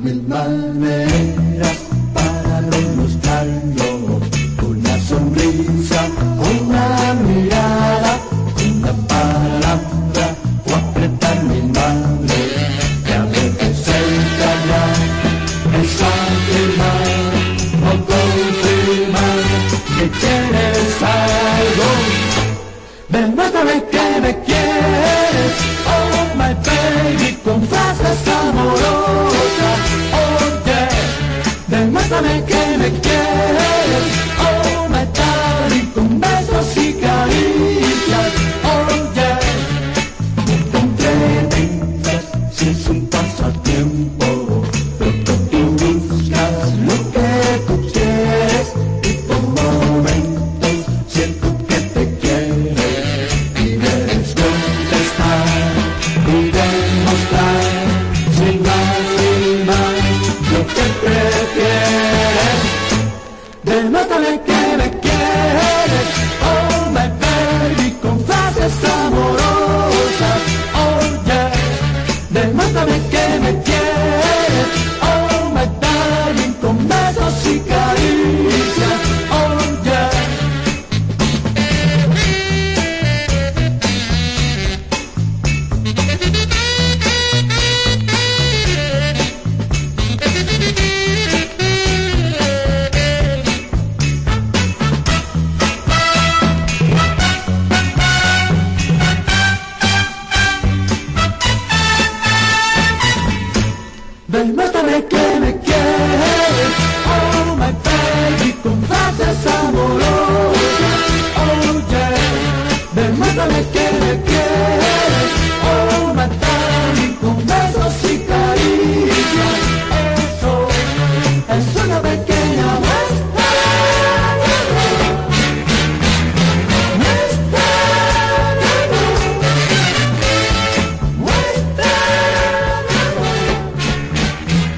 mil maneras para demostrarlo. Una sonrisa, una mirada, una palabra o apretar mi madre. Que a veces engañar es afirmar o confirmar que quieres algo. Demuéstrame que me quieres, oh yeah. Demuéstrame que me quieres, oh Demuéstrame que me